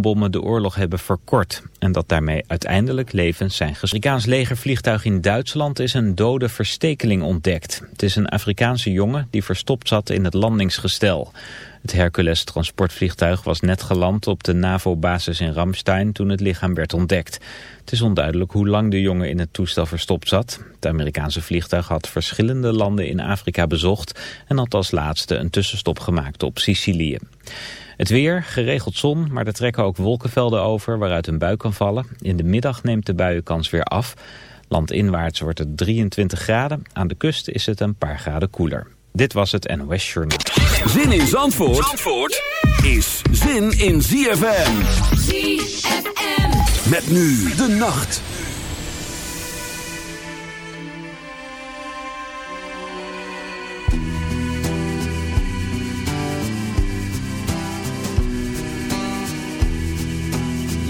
atoombommen de oorlog hebben verkort en dat daarmee uiteindelijk levens zijn gesloten. Amerikaans legervliegtuig in Duitsland is een dode verstekeling ontdekt. Het is een Afrikaanse jongen die verstopt zat in het landingsgestel. Het Hercules transportvliegtuig was net geland op de NAVO-basis in Ramstein toen het lichaam werd ontdekt. Het is onduidelijk hoe lang de jongen in het toestel verstopt zat. Het Amerikaanse vliegtuig had verschillende landen in Afrika bezocht en had als laatste een tussenstop gemaakt op Sicilië. Het weer, geregeld zon, maar er trekken ook wolkenvelden over waaruit een bui kan vallen. In de middag neemt de buienkans weer af. Landinwaarts wordt het 23 graden, aan de kust is het een paar graden koeler. Dit was het NOS Journal. Zin in Zandvoort, Zandvoort is zin in ZFM. ZFM. Met nu de nacht.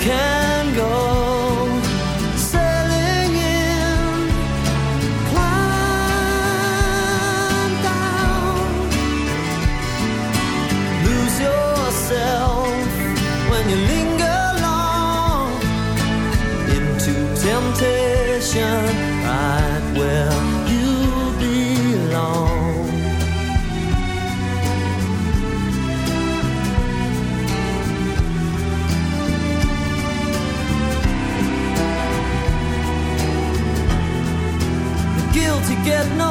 Can go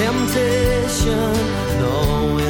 Temptation, knowing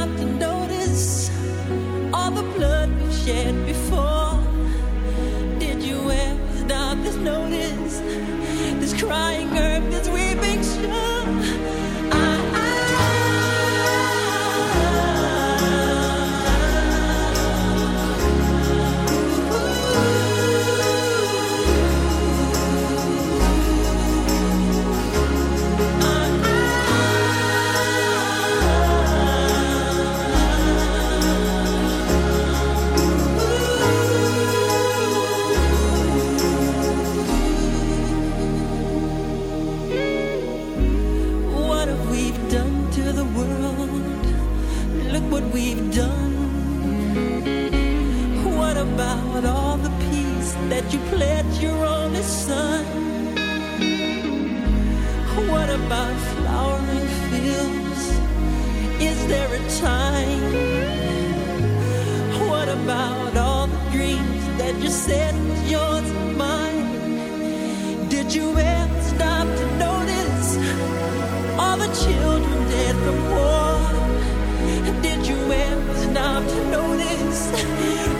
Did you ever stop to notice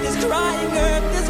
this crying earth, this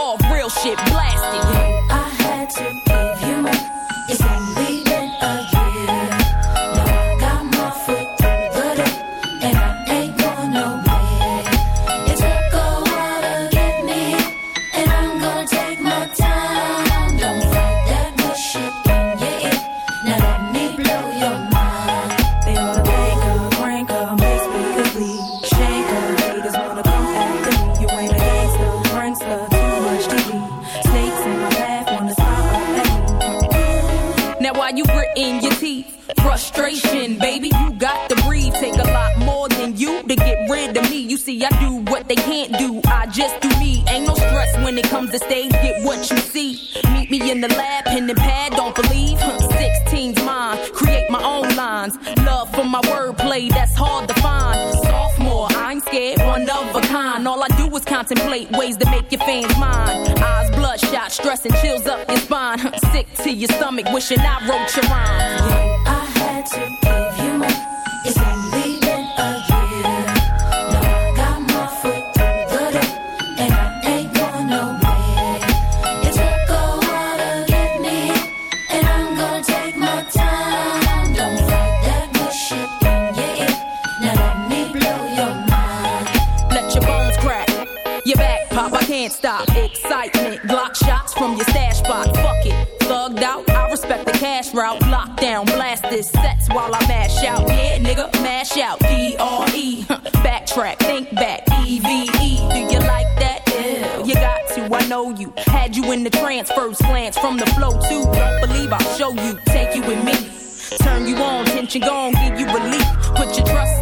I wrote your rhymes.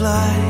fly.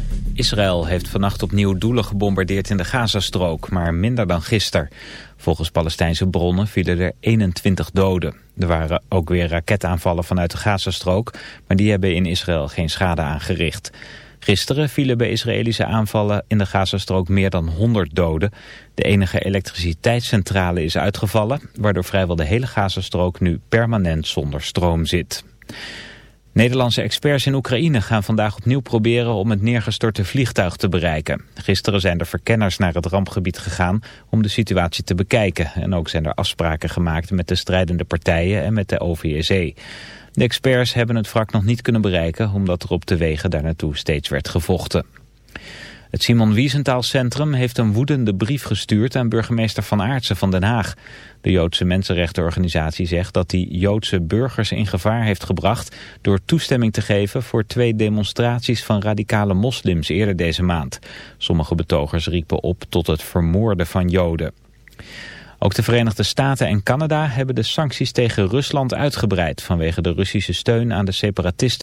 Israël heeft vannacht opnieuw doelen gebombardeerd in de Gazastrook, maar minder dan gisteren. Volgens Palestijnse bronnen vielen er 21 doden. Er waren ook weer raketaanvallen vanuit de Gazastrook, maar die hebben in Israël geen schade aangericht. Gisteren vielen bij Israëlische aanvallen in de Gazastrook meer dan 100 doden. De enige elektriciteitscentrale is uitgevallen, waardoor vrijwel de hele Gazastrook nu permanent zonder stroom zit. Nederlandse experts in Oekraïne gaan vandaag opnieuw proberen om het neergestorte vliegtuig te bereiken. Gisteren zijn er verkenners naar het rampgebied gegaan om de situatie te bekijken. En ook zijn er afspraken gemaakt met de strijdende partijen en met de OVSE. De experts hebben het wrak nog niet kunnen bereiken omdat er op de wegen daar naartoe steeds werd gevochten. Het Simon Wiesenthal Centrum heeft een woedende brief gestuurd aan burgemeester Van Aartsen van Den Haag. De Joodse Mensenrechtenorganisatie zegt dat hij Joodse burgers in gevaar heeft gebracht door toestemming te geven voor twee demonstraties van radicale moslims eerder deze maand. Sommige betogers riepen op tot het vermoorden van Joden. Ook de Verenigde Staten en Canada hebben de sancties tegen Rusland uitgebreid vanwege de Russische steun aan de separatisten.